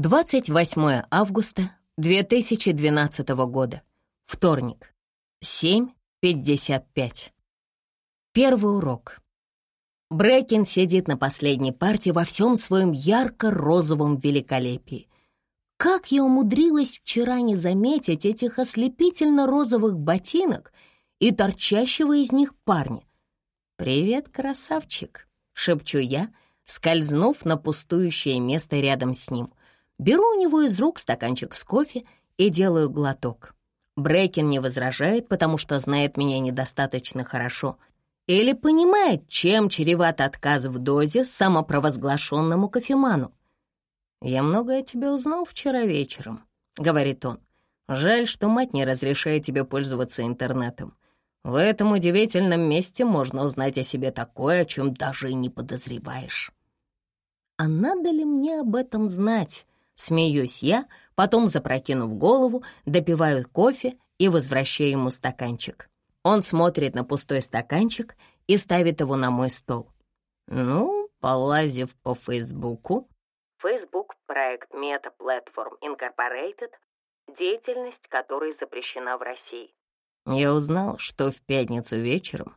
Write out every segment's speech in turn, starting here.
28 августа 2012 года. Вторник. 7.55. Первый урок. Брэкин сидит на последней парте во всем своем ярко-розовом великолепии. Как я умудрилась вчера не заметить этих ослепительно-розовых ботинок и торчащего из них парня? «Привет, красавчик!» — шепчу я, скользнув на пустующее место рядом с ним. Беру у него из рук стаканчик с кофе и делаю глоток. Брейкин не возражает, потому что знает меня недостаточно хорошо. Или понимает, чем чреват отказ в дозе самопровозглашенному кофеману. «Я многое о тебе узнал вчера вечером», — говорит он. «Жаль, что мать не разрешает тебе пользоваться интернетом. В этом удивительном месте можно узнать о себе такое, о чем даже и не подозреваешь». А надо ли мне об этом знать? Смеюсь я, потом, запрокинув голову, допиваю кофе и возвращаю ему стаканчик. Он смотрит на пустой стаканчик и ставит его на мой стол. Ну, полазив по Фейсбуку. Facebook — проект Meta Platform Incorporated, деятельность которой запрещена в России. Я узнал, что в пятницу вечером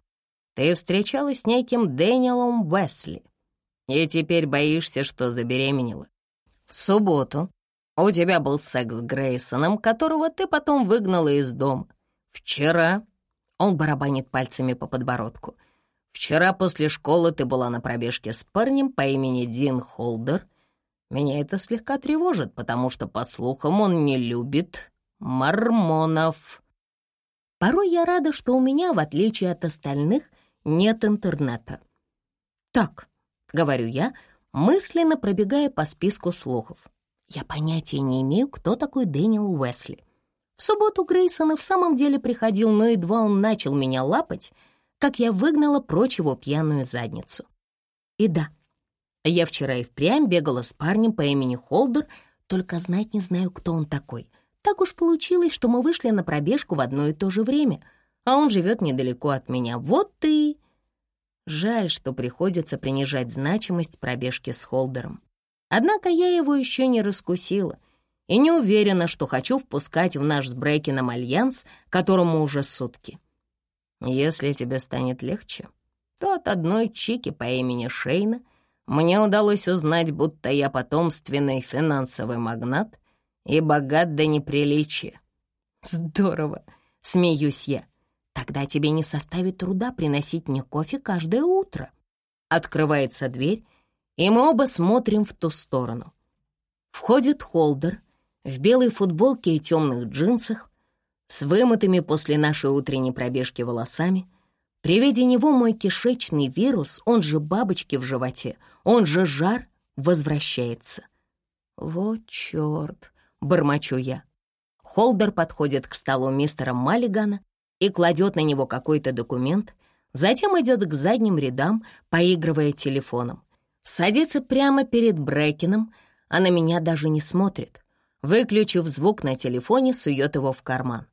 ты встречалась с неким Дэниелом Уэсли, и теперь боишься, что забеременела. В субботу у тебя был секс с Грейсоном, которого ты потом выгнала из дома. Вчера...» Он барабанит пальцами по подбородку. «Вчера после школы ты была на пробежке с парнем по имени Дин Холдер. Меня это слегка тревожит, потому что, по слухам, он не любит мормонов». Порой я рада, что у меня, в отличие от остальных, нет интернета. «Так», — говорю я, — мысленно пробегая по списку слухов. Я понятия не имею, кто такой Дэниел Уэсли. В субботу Грейсон и в самом деле приходил, но едва он начал меня лапать, как я выгнала прочь его пьяную задницу. И да, я вчера и впрямь бегала с парнем по имени Холдер, только знать не знаю, кто он такой. Так уж получилось, что мы вышли на пробежку в одно и то же время, а он живет недалеко от меня. Вот ты... Жаль, что приходится принижать значимость пробежки с Холдером. Однако я его еще не раскусила и не уверена, что хочу впускать в наш с Брейкином альянс, которому уже сутки. Если тебе станет легче, то от одной чики по имени Шейна мне удалось узнать, будто я потомственный финансовый магнат и богат до неприличия. Здорово, смеюсь я. Тогда тебе не составит труда приносить мне кофе каждое утро. Открывается дверь, и мы оба смотрим в ту сторону. Входит Холдер в белой футболке и темных джинсах, с вымытыми после нашей утренней пробежки волосами. При виде него мой кишечный вирус, он же бабочки в животе, он же жар, возвращается. Вот черт, бормочу я. Холдер подходит к столу мистера Маллигана и кладет на него какой-то документ, затем идет к задним рядам, поигрывая телефоном. Садится прямо перед Брекином, а на меня даже не смотрит. Выключив звук на телефоне, сует его в карман.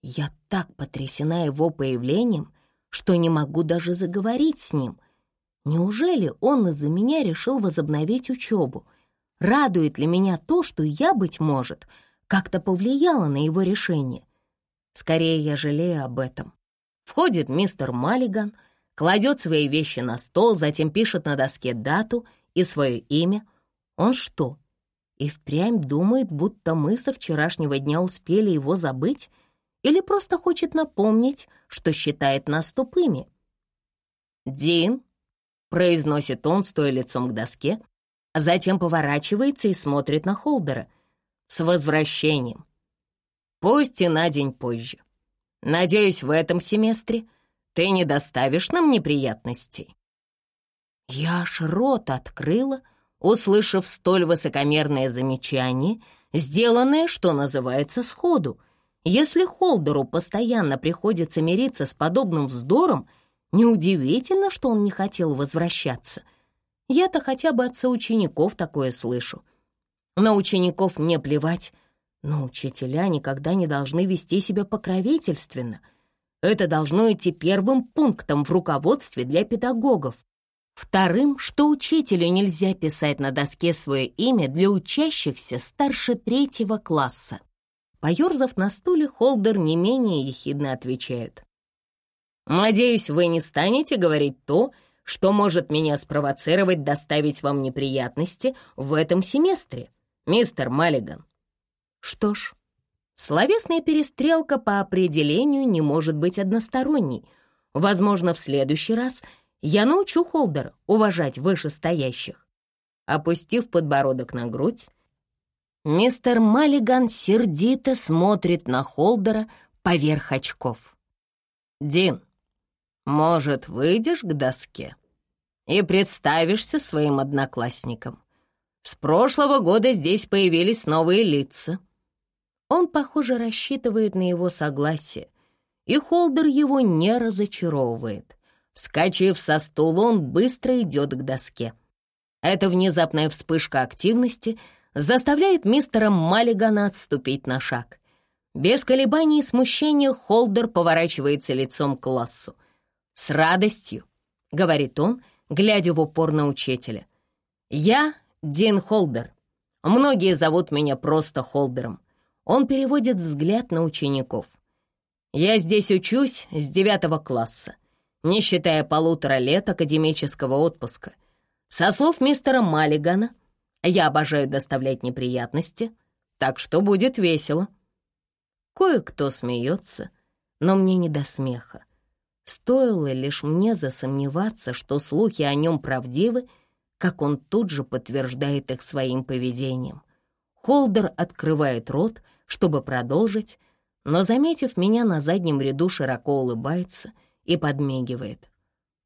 Я так потрясена его появлением, что не могу даже заговорить с ним. Неужели он из-за меня решил возобновить учебу? Радует ли меня то, что я, быть может, как-то повлияла на его решение? Скорее, я жалею об этом. Входит мистер Маллиган, кладет свои вещи на стол, затем пишет на доске дату и свое имя. Он что, и впрямь думает, будто мы со вчерашнего дня успели его забыть? Или просто хочет напомнить, что считает нас тупыми? «Дин», — произносит он, стоя лицом к доске, а затем поворачивается и смотрит на Холдера. «С возвращением! Пусть и на день позже. Надеюсь, в этом семестре ты не доставишь нам неприятностей». Я аж рот открыла, услышав столь высокомерное замечание, сделанное, что называется, сходу. Если Холдеру постоянно приходится мириться с подобным вздором, неудивительно, что он не хотел возвращаться. Я-то хотя бы от соучеников такое слышу. На учеников мне плевать, но учителя никогда не должны вести себя покровительственно. Это должно идти первым пунктом в руководстве для педагогов. Вторым, что учителю нельзя писать на доске свое имя для учащихся старше третьего класса. Поерзав на стуле, Холдер не менее ехидно отвечает. «Надеюсь, вы не станете говорить то, что может меня спровоцировать доставить вам неприятности в этом семестре, мистер Маллиган». Что ж, словесная перестрелка по определению не может быть односторонней. Возможно, в следующий раз я научу Холдера уважать вышестоящих. Опустив подбородок на грудь, мистер Маллиган сердито смотрит на Холдера поверх очков. «Дин, может, выйдешь к доске и представишься своим одноклассникам? С прошлого года здесь появились новые лица». Он, похоже, рассчитывает на его согласие, и Холдер его не разочаровывает. Вскочив со стула, он быстро идет к доске. Эта внезапная вспышка активности заставляет мистера Маллигана отступить на шаг. Без колебаний и смущения Холдер поворачивается лицом к классу. «С радостью», — говорит он, глядя в упор на учителя. «Я Дин Холдер. Многие зовут меня просто Холдером». Он переводит взгляд на учеников. «Я здесь учусь с девятого класса не считая полутора лет академического отпуска. Со слов мистера Маллигана, я обожаю доставлять неприятности, так что будет весело. Кое-кто смеется, но мне не до смеха. Стоило лишь мне засомневаться, что слухи о нем правдивы, как он тут же подтверждает их своим поведением. Холдер открывает рот, чтобы продолжить, но, заметив меня на заднем ряду, широко улыбается — и подмигивает.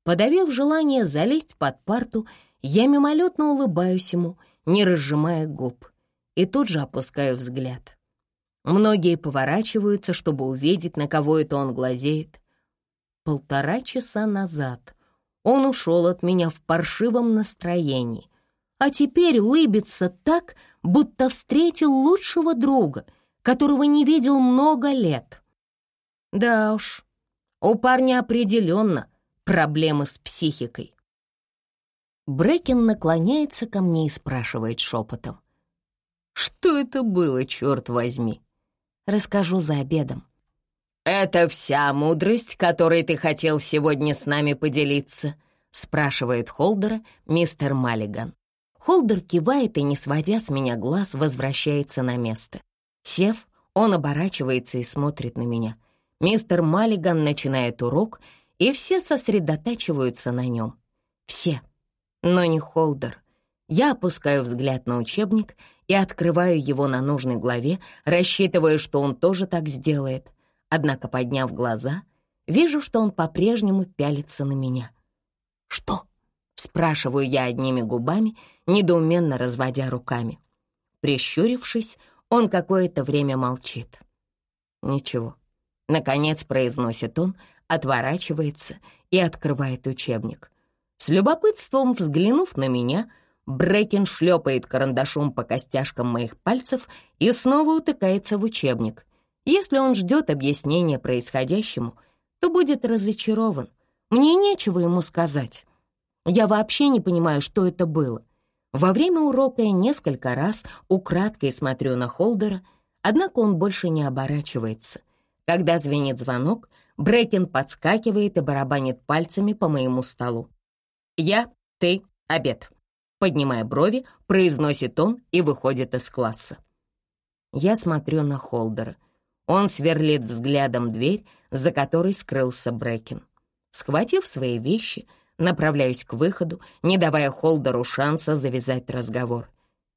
Подавив желание залезть под парту, я мимолетно улыбаюсь ему, не разжимая губ, и тут же опускаю взгляд. Многие поворачиваются, чтобы увидеть, на кого это он глазеет. Полтора часа назад он ушел от меня в паршивом настроении, а теперь лыбится так, будто встретил лучшего друга, которого не видел много лет. Да уж, у парня определенно проблемы с психикой. Брекен наклоняется ко мне и спрашивает шепотом. «Что это было, черт возьми?» Расскажу за обедом. «Это вся мудрость, которой ты хотел сегодня с нами поделиться?» спрашивает Холдера мистер Маллиган. Холдер кивает и, не сводя с меня глаз, возвращается на место. Сев, он оборачивается и смотрит на меня. Мистер Маллиган начинает урок, и все сосредотачиваются на нем. Все, но не Холдер. Я опускаю взгляд на учебник и открываю его на нужной главе, рассчитывая, что он тоже так сделает. Однако, подняв глаза, вижу, что он по-прежнему пялится на меня. «Что?» — спрашиваю я одними губами, недоуменно разводя руками. Прищурившись, он какое-то время молчит. «Ничего», Наконец произносит он, отворачивается и открывает учебник. С любопытством взглянув на меня, Брекен шлепает карандашом по костяшкам моих пальцев и снова утыкается в учебник. Если он ждет объяснения происходящему, то будет разочарован. Мне нечего ему сказать. Я вообще не понимаю, что это было. Во время урока я несколько раз украдкой смотрю на Холдера, однако он больше не оборачивается — когда звенит звонок, Брекин подскакивает и барабанит пальцами по моему столу. «Я, ты, обед», — поднимая брови, произносит он и выходит из класса. Я смотрю на Холдера. Он сверлит взглядом дверь, за которой скрылся Брекин. Схватив свои вещи, направляюсь к выходу, не давая Холдеру шанса завязать разговор.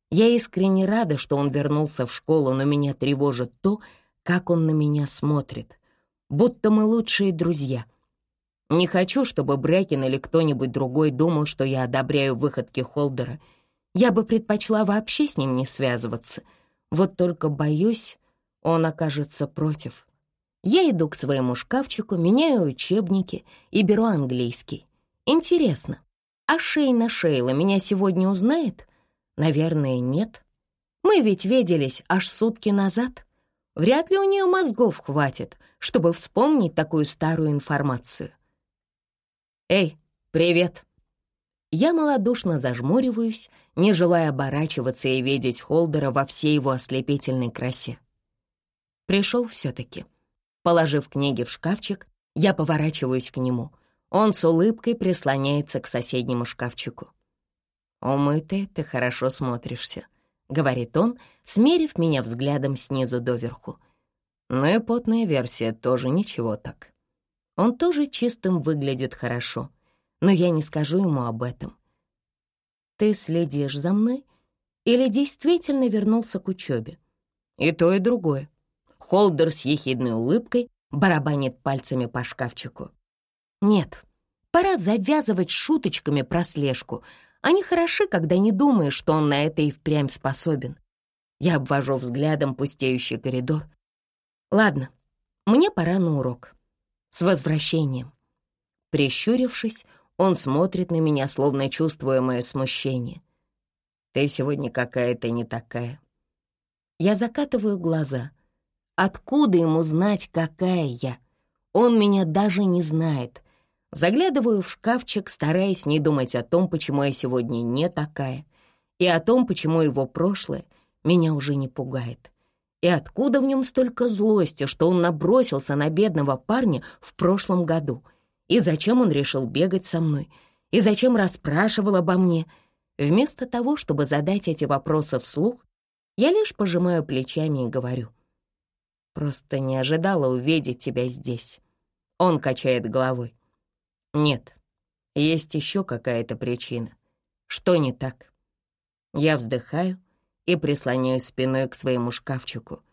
Я искренне рада, что он вернулся в школу, но меня тревожит то, как он на меня смотрит, будто мы лучшие друзья. Не хочу, чтобы Брэкин или кто-нибудь другой думал, что я одобряю выходки Холдера. Я бы предпочла вообще с ним не связываться. Вот только боюсь, он окажется против. Я иду к своему шкафчику, меняю учебники и беру английский. Интересно, а Шейна Шейла меня сегодня узнает? Наверное, нет. Мы ведь виделись аж сутки назад. Вряд ли у нее мозгов хватит, чтобы вспомнить такую старую информацию. «Эй, привет!» Я малодушно зажмуриваюсь, не желая оборачиваться и видеть Холдера во всей его ослепительной красе. Пришел все-таки. Положив книги в шкафчик, я поворачиваюсь к нему. Он с улыбкой прислоняется к соседнему шкафчику. «Умытый, ты хорошо смотришься», — говорит он, смерив меня взглядом снизу доверху. Ну и потная версия тоже ничего так. Он тоже чистым выглядит хорошо, но я не скажу ему об этом. Ты следишь за мной или действительно вернулся к учебе? И то, и другое. Холдер с ехидной улыбкой барабанит пальцами по шкафчику. Нет, пора завязывать шуточками про слежку. Они хороши, когда не думаешь, что он на это и впрямь способен. Я обвожу взглядом пустеющий коридор. Ладно, мне пора на урок. С возвращением. Прищурившись, он смотрит на меня, словно чувствуя мое смущение. Ты сегодня какая-то не такая. Я закатываю глаза. Откуда ему знать, какая я? Он меня даже не знает. Заглядываю в шкафчик, стараясь не думать о том, почему я сегодня не такая, и о том, почему его прошлое меня уже не пугает. И откуда в нем столько злости, что он набросился на бедного парня в прошлом году? И зачем он решил бегать со мной? И зачем расспрашивал обо мне? Вместо того, чтобы задать эти вопросы вслух, я лишь пожимаю плечами и говорю. Просто не ожидала увидеть тебя здесь. Он качает головой. Нет, есть еще какая-то причина. Что не так? Я вздыхаю и прислоняюсь спиной к своему шкафчику.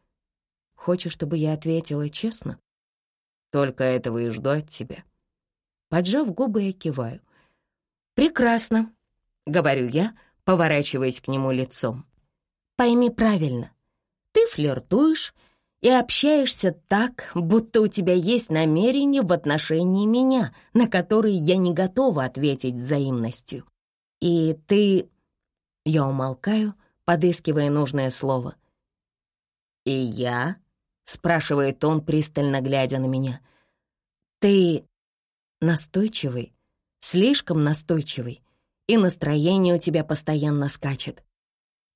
Хочешь, чтобы я ответила честно? Только этого и жду от тебя. Поджав губы, я киваю. «Прекрасно», — говорю я, поворачиваясь к нему лицом. «Пойми правильно. Ты флиртуешь и общаешься так, будто у тебя есть намерение в отношении меня, на которые я не готова ответить взаимностью. И ты...» Я умолкаю, подыскивая нужное слово. «И я?» — спрашивает он, пристально глядя на меня. «Ты настойчивый, слишком настойчивый, и настроение у тебя постоянно скачет.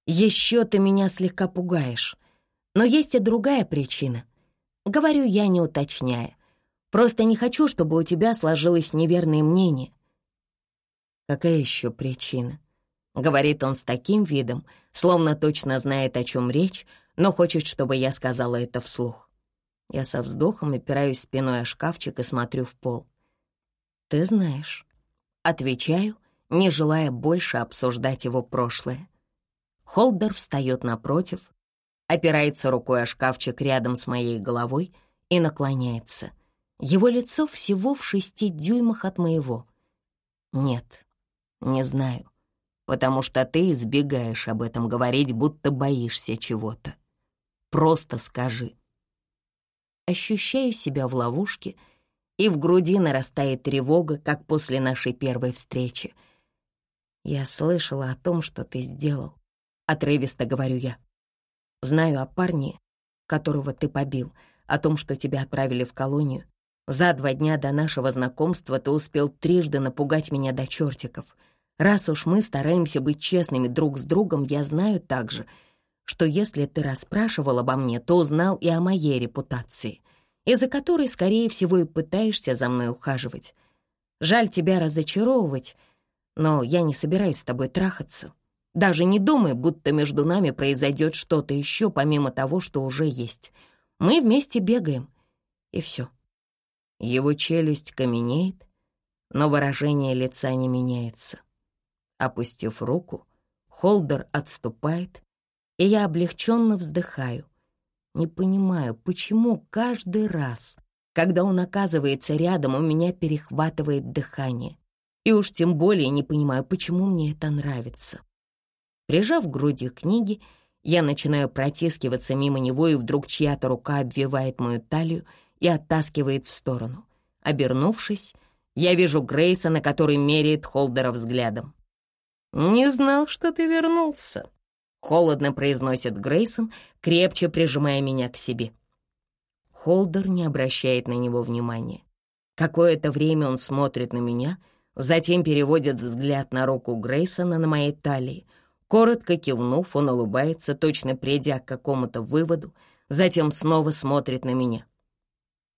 Еще ты меня слегка пугаешь, но есть и другая причина. Говорю я, не уточняя. Просто не хочу, чтобы у тебя сложилось неверное мнение». «Какая еще причина?» Говорит он с таким видом, словно точно знает, о чем речь, но хочет, чтобы я сказала это вслух. Я со вздохом опираюсь спиной о шкафчик и смотрю в пол. «Ты знаешь». Отвечаю, не желая больше обсуждать его прошлое. Холдер встает напротив, опирается рукой о шкафчик рядом с моей головой и наклоняется. Его лицо всего в шести дюймах от моего. Нет, не знаю потому что ты избегаешь об этом говорить, будто боишься чего-то. Просто скажи. Ощущаю себя в ловушке, и в груди нарастает тревога, как после нашей первой встречи. Я слышала о том, что ты сделал. Отрывисто говорю я. Знаю о парне, которого ты побил, о том, что тебя отправили в колонию. За два дня до нашего знакомства ты успел трижды напугать меня до чертиков — Раз уж мы стараемся быть честными друг с другом, я знаю также, что если ты расспрашивал обо мне, то узнал и о моей репутации, из-за которой, скорее всего, и пытаешься за мной ухаживать. Жаль тебя разочаровывать, но я не собираюсь с тобой трахаться. Даже не думай, будто между нами произойдет что-то еще, помимо того, что уже есть. Мы вместе бегаем, и все. Его челюсть каменеет, но выражение лица не меняется. Опустив руку, Холдер отступает, и я облегченно вздыхаю. Не понимаю, почему каждый раз, когда он оказывается рядом, у меня перехватывает дыхание. И уж тем более не понимаю, почему мне это нравится. Прижав к груди книги, я начинаю протискиваться мимо него, и вдруг чья-то рука обвивает мою талию и оттаскивает в сторону. Обернувшись, я вижу Грейса, на который меряет Холдера взглядом. «Не знал, что ты вернулся», — холодно произносит Грейсон, крепче прижимая меня к себе. Холдер не обращает на него внимания. Какое-то время он смотрит на меня, Затем переводит взгляд на руку Грейсона на моей талии. Коротко кивнув, он улыбается, точно придя к какому-то выводу, затем снова смотрит на меня.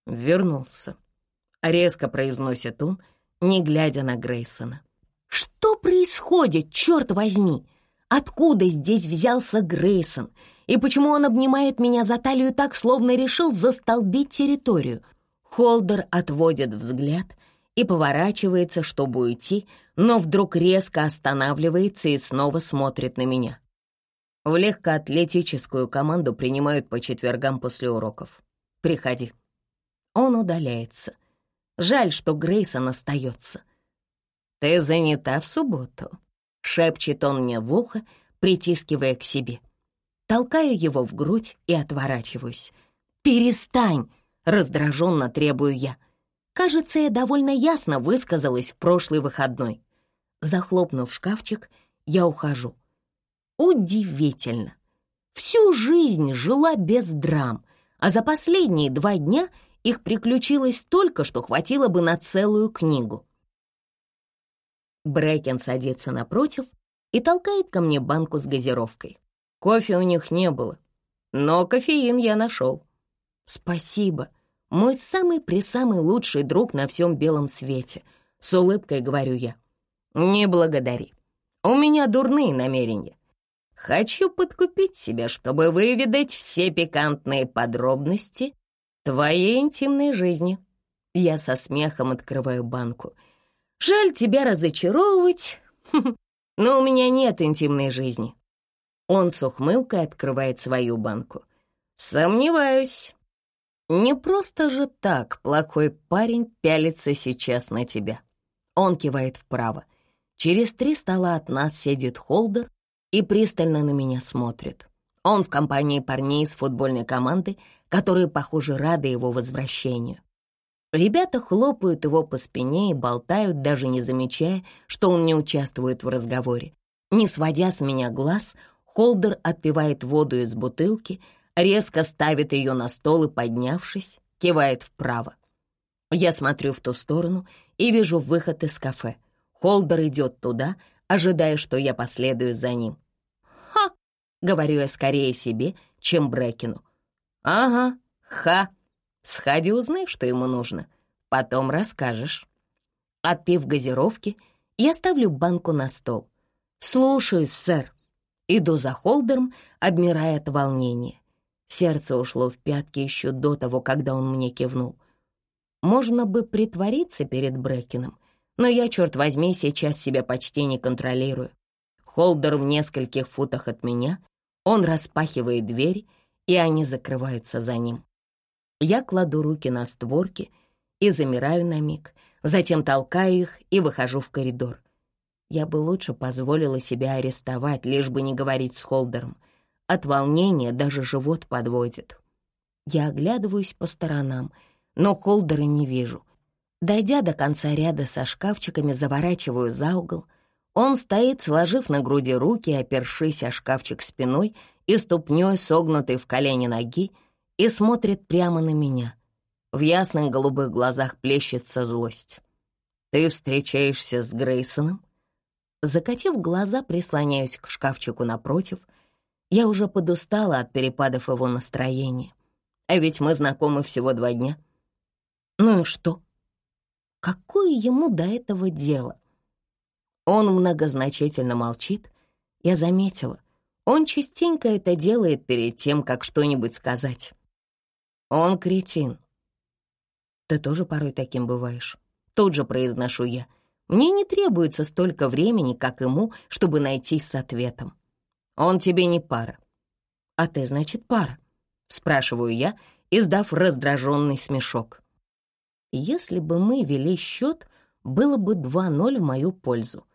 «Вернулся», — резко произносит он, не глядя на Грейсона. «Что происходит, черт возьми? Откуда здесь взялся Грейсон? И почему он обнимает меня за талию так, словно решил застолбить территорию?» Холдер отводит взгляд и поворачивается, чтобы уйти, но вдруг резко останавливается и снова смотрит на меня. В легкоатлетическую команду принимают по четвергам после уроков. Приходи. Он удаляется. Жаль, что Грейсон остается. «Ты занята в субботу?» — шепчет он мне в ухо, притискивая к себе. Толкаю его в грудь и отворачиваюсь. «Перестань!» — раздраженно требую я. Кажется, я довольно ясно высказалась в прошлый выходной. Захлопнув шкафчик, я ухожу. Удивительно. Всю жизнь жила без драм, а за последние два дня их приключилось столько, что хватило бы на целую книгу. Брэкен садится напротив и толкает ко мне банку с газировкой. Кофе у них не было, но кофеин я нашел. Спасибо. Мой самый-пресамый лучший друг на всем белом свете. С улыбкой говорю я. Не благодари. У меня дурные намерения. Хочу подкупить себя, чтобы выведать все пикантные подробности твоей интимной жизни. Я со смехом открываю банку. Жаль тебя разочаровывать, но у меня нет интимной жизни. Он с ухмылкой открывает свою банку. Сомневаюсь. Не просто же так плохой парень пялится сейчас на тебя. Он кивает вправо. Через три стола от нас сидит Холдер и пристально на меня смотрит. Он в компании парней из футбольной команды, которые, похоже, рады его возвращению. Ребята хлопают его по спине и болтают, даже не замечая, что он не участвует в разговоре. Не сводя с меня глаз, Холдер отпивает воду из бутылки, резко ставит ее на стол и, поднявшись, кивает вправо. Я смотрю в ту сторону и вижу выход из кафе. Холдер идет туда, ожидая, что я последую за ним. «Ха!» — говорю я скорее себе, чем Брекину. «Ага, ха! Сходи, узнай, что ему нужно. Потом расскажешь». Отпив газировки, я ставлю банку на стол. «Слушаюсь, сэр». Иду за Холдером, обмирая от волнения. Сердце ушло в пятки еще до того, когда он мне кивнул. Можно бы притвориться перед Брекином, но я, черт возьми, сейчас себя почти не контролирую. Холдер в нескольких футах от меня, он распахивает дверь, и они закрываются за ним. Я кладу руки на створки и замираю на миг, затем толкаю их и выхожу в коридор. Я бы лучше позволила себя арестовать, лишь бы не говорить с Холдером. От волнения даже живот подводит. Я оглядываюсь по сторонам, но Холдера не вижу. Дойдя до конца ряда со шкафчиками, заворачиваю за угол. Он стоит, сложив на груди руки, опершись о шкафчик спиной и ступней, согнутой в колени ноги, и смотрит прямо на меня. В ясных голубых глазах плещется злость. «Ты встречаешься с Грейсоном?» Закатив глаза, прислоняюсь к шкафчику напротив. Я уже подустала от перепадов его настроения. А ведь мы знакомы всего два дня. Ну и что? Какое ему до этого дело? Он многозначительно молчит. Я заметила. Он частенько это делает перед тем, как что-нибудь сказать. Он кретин. Ты тоже порой таким бываешь. Тут же произношу я — мне не требуется столько времени, как ему, чтобы найтись с ответом. Он тебе не пара. А ты, значит, пара? Спрашиваю я, издав раздраженный смешок. Если бы мы вели счет, было бы 2-0 в мою пользу.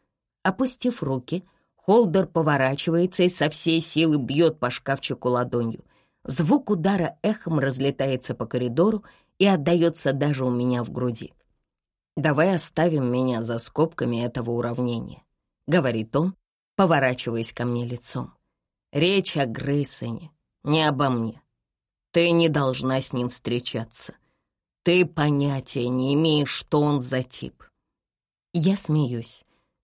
Опустив руки, Холдер поворачивается и со всей силы бьет по шкафчику ладонью. Звук удара эхом разлетается по коридору и отдается даже у меня в груди. «Давай оставим меня за скобками этого уравнения», — говорит он, поворачиваясь ко мне лицом. «Речь о Грейсоне, не обо мне. Ты не должна с ним встречаться. Ты понятия не имеешь, что он за тип». Я смеюсь.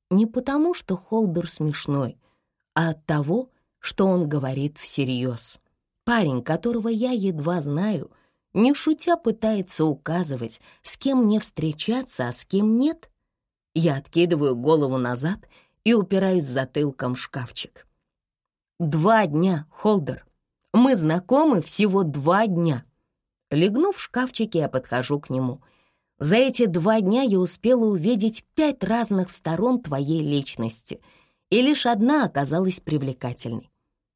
Не потому, что Холдер смешной, а от того, что он говорит всерьез. Парень, которого я едва знаю, не шутя пытается указывать, с кем мне встречаться, а с кем нет. Я откидываю голову назад и упираюсь затылком в шкафчик. Два дня, Холдер. Мы знакомы всего два дня. Легнув в шкафчике, я подхожу к нему. За эти два дня я успела увидеть пять разных сторон твоей личности, и лишь одна оказалась привлекательной.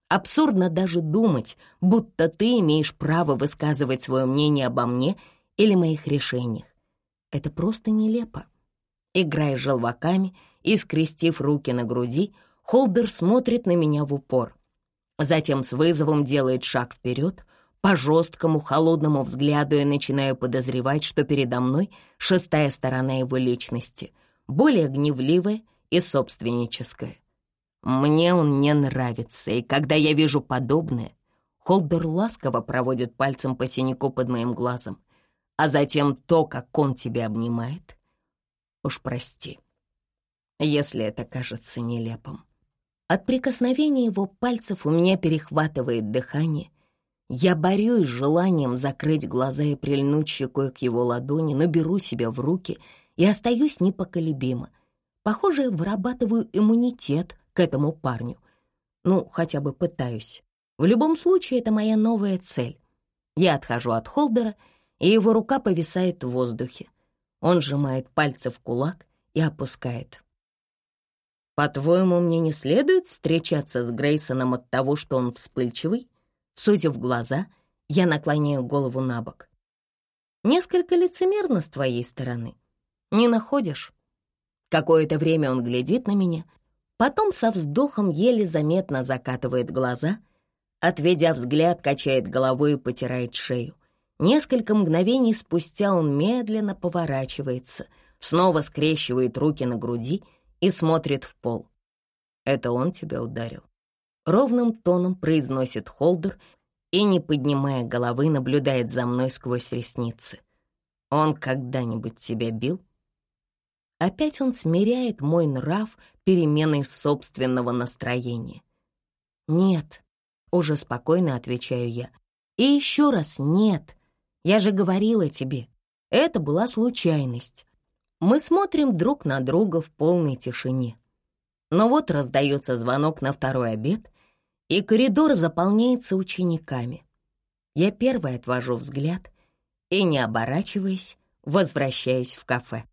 Абсурдно даже думать, будто ты имеешь право высказывать свое мнение обо мне или моих решениях. Это просто нелепо. Играя желваками и скрестив руки на груди, Холдер смотрит на меня в упор. Затем с вызовом делает шаг вперед. По жесткому, холодному взгляду я начинаю подозревать, что передо мной шестая сторона его личности, более гневливая и собственническая. Мне он не нравится, и когда я вижу подобное, Холдер ласково проводит пальцем по синяку под моим глазом, а затем то, как он тебя обнимает. Уж прости, если это кажется нелепым. От прикосновения его пальцев у меня перехватывает дыхание. Я борюсь с желанием закрыть глаза и прильнуть щекой к его ладони, но беру себя в руки и остаюсь непоколебимо. Похоже, вырабатываю иммунитет к этому парню. Ну, хотя бы пытаюсь. В любом случае, это моя новая цель. Я отхожу от холдера, и его рука повисает в воздухе. Он сжимает пальцы в кулак и опускает. «По-твоему, мне не следует встречаться с Грейсоном от того, что он вспыльчивый?» Судя в глаза, я наклоняю голову на бок. «Несколько лицемерно с твоей стороны. Не находишь?» Какое-то время он глядит на меня, Потом со вздохом еле заметно закатывает глаза, отведя взгляд, качает головой и потирает шею. Несколько мгновений спустя он медленно поворачивается, снова скрещивает руки на груди и смотрит в пол. «Это он тебя ударил?» Ровным тоном произносит Холдер и, не поднимая головы, наблюдает за мной сквозь ресницы. «Он когда-нибудь тебя бил?» Опять он смиряет мой нрав переменой собственного настроения. «Нет», — уже спокойно отвечаю я. «И еще раз нет. Я же говорила тебе, это была случайность. Мы смотрим друг на друга в полной тишине. Но вот раздается звонок на второй обед, и коридор заполняется учениками. Я первой отвожу взгляд и, не оборачиваясь, возвращаюсь в кафе.